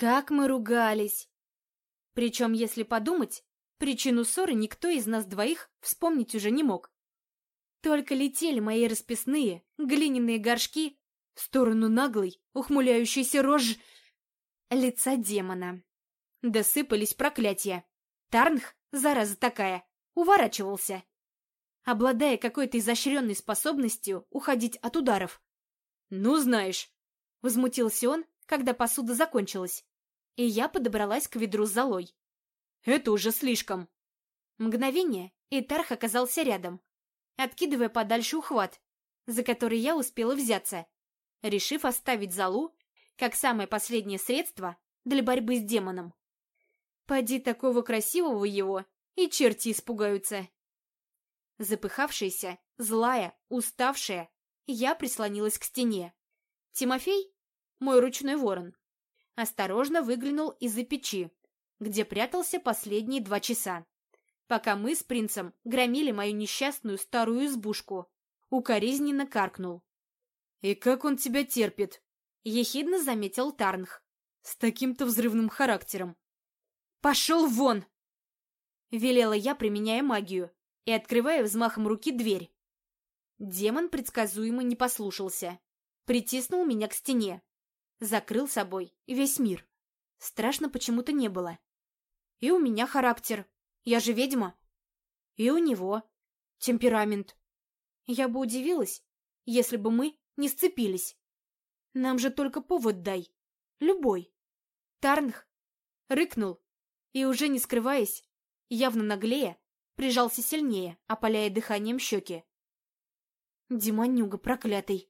Как мы ругались! Причем, если подумать, причину ссоры никто из нас двоих вспомнить уже не мог. Только летели мои расписные, глиняные горшки в сторону наглой, ухмыляющейся рожь лица демона. Досыпались проклятия. Тарнх, зараза такая, уворачивался, обладая какой-то изощренной способностью уходить от ударов. «Ну, знаешь», — возмутился он, когда посуда закончилась, и я подобралась к ведру с золой. «Это уже слишком». Мгновение, и Тарх оказался рядом, откидывая подальше ухват, за который я успела взяться, решив оставить залу как самое последнее средство для борьбы с демоном. Поди такого красивого его, и черти испугаются. Запыхавшаяся, злая, уставшая, я прислонилась к стене. Тимофей, мой ручной ворон, осторожно выглянул из-за печи, где прятался последние два часа, пока мы с принцем громили мою несчастную старую избушку. Укоризненно каркнул. «И как он тебя терпит?» — ехидно заметил Тарнх. «С таким-то взрывным характером». «Пошел вон!» — велела я, применяя магию, и открывая взмахом руки дверь. Демон предсказуемо не послушался. Притиснул меня к стене. Закрыл собой весь мир. Страшно почему-то не было. И у меня характер. Я же ведьма. И у него темперамент. Я бы удивилась, если бы мы не сцепились. Нам же только повод дай. Любой. Тарнх рыкнул и, уже не скрываясь, явно наглея, прижался сильнее, опаляя дыханием щеки. Демонюга проклятый.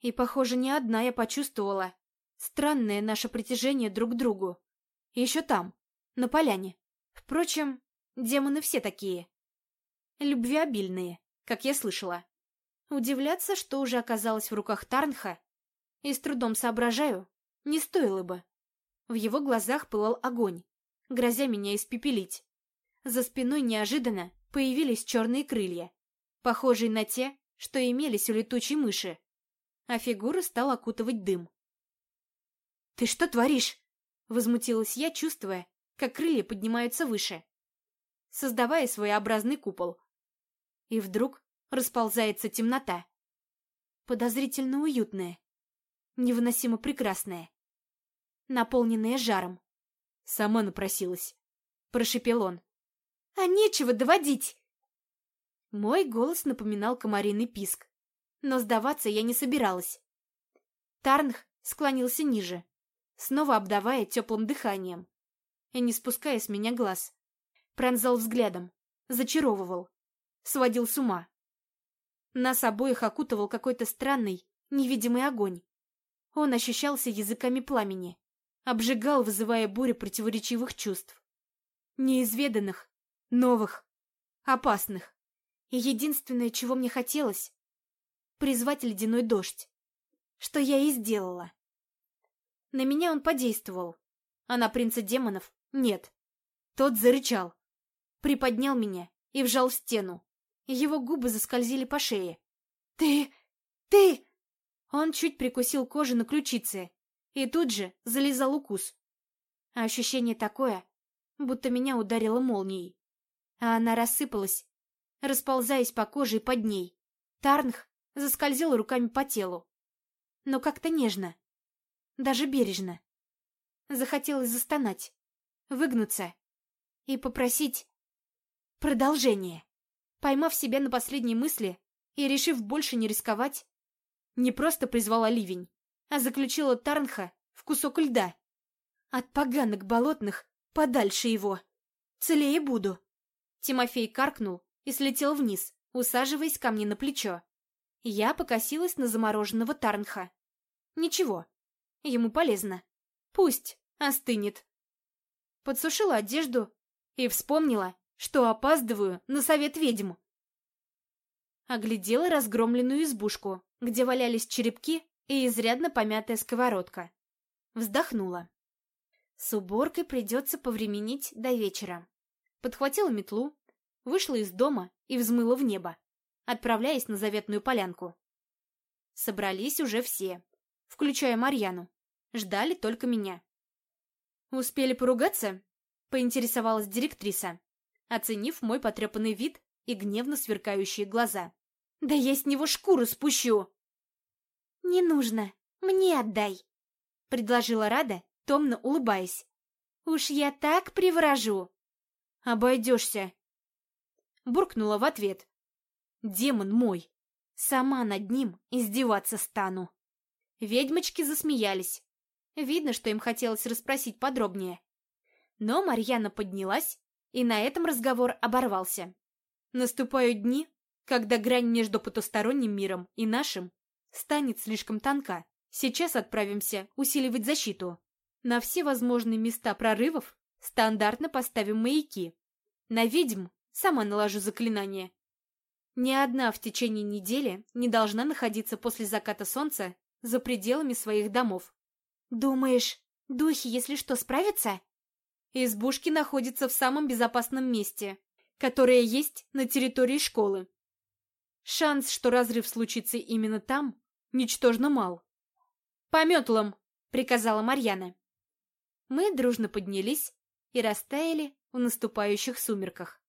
И, похоже, не одна я почувствовала странное наше притяжение друг к другу. Еще там, на поляне. Впрочем, демоны все такие. Любвеобильные, как я слышала. Удивляться, что уже оказалось в руках Тарнха, и с трудом соображаю, не стоило бы. В его глазах пылал огонь, грозя меня испепелить. За спиной неожиданно появились черные крылья, похожие на те, что имелись у летучей мыши, а фигуру стал окутывать дым. «Ты что творишь?» — возмутилась я, чувствуя, как крылья поднимаются выше, создавая своеобразный купол. И вдруг расползается темнота. Подозрительно уютная, невыносимо прекрасная, наполненная жаром. Сама напросилась, прошепел он. А нечего доводить!» Мой голос напоминал комариный писк, но сдаваться я не собиралась. Тарнх склонился ниже, снова обдавая теплым дыханием, и не спуская с меня глаз. Пронзал взглядом, зачаровывал, сводил с ума. Нас обоих окутывал какой-то странный, невидимый огонь. Он ощущался языками пламени, обжигал, вызывая бурю противоречивых чувств. Неизведанных, новых, опасных. И единственное, чего мне хотелось — призвать ледяной дождь. Что я и сделала. На меня он подействовал, а на принца демонов — нет. Тот зарычал, приподнял меня и вжал в стену. Его губы заскользили по шее. «Ты... ты...» Он чуть прикусил кожу на ключице и тут же залезал укус. А ощущение такое, будто меня ударило молнией а она рассыпалась, расползаясь по коже и под ней. Тарнх заскользил руками по телу. Но как-то нежно, даже бережно. Захотелось застонать, выгнуться и попросить продолжения. Поймав себя на последней мысли и решив больше не рисковать, не просто призвала ливень, а заключила Тарнха в кусок льда. От поганок болотных подальше его. Целее буду. Тимофей каркнул и слетел вниз, усаживаясь ко мне на плечо. Я покосилась на замороженного Тарнха. Ничего, ему полезно. Пусть остынет. Подсушила одежду и вспомнила, что опаздываю на совет ведьм. Оглядела разгромленную избушку, где валялись черепки и изрядно помятая сковородка. Вздохнула. С уборкой придется повременить до вечера подхватила метлу, вышла из дома и взмыла в небо, отправляясь на заветную полянку. Собрались уже все, включая Марьяну. Ждали только меня. «Успели поругаться?» — поинтересовалась директриса, оценив мой потрепанный вид и гневно сверкающие глаза. «Да я с него шкуру спущу!» «Не нужно, мне отдай!» — предложила Рада, томно улыбаясь. «Уж я так приворожу!» «Обойдешься!» Буркнула в ответ. «Демон мой! Сама над ним издеваться стану!» Ведьмочки засмеялись. Видно, что им хотелось расспросить подробнее. Но Марьяна поднялась, и на этом разговор оборвался. Наступают дни, когда грань между потусторонним миром и нашим станет слишком тонка. Сейчас отправимся усиливать защиту. На все возможные места прорывов стандартно поставим маяки. На ведьм сама наложу заклинание. Ни одна в течение недели не должна находиться после заката солнца за пределами своих домов. «Думаешь, духи, если что, справятся?» Избушки находятся в самом безопасном месте, которое есть на территории школы. Шанс, что разрыв случится именно там, ничтожно мал. «По метлам!» — приказала Марьяна. Мы дружно поднялись и растаяли в наступающих сумерках.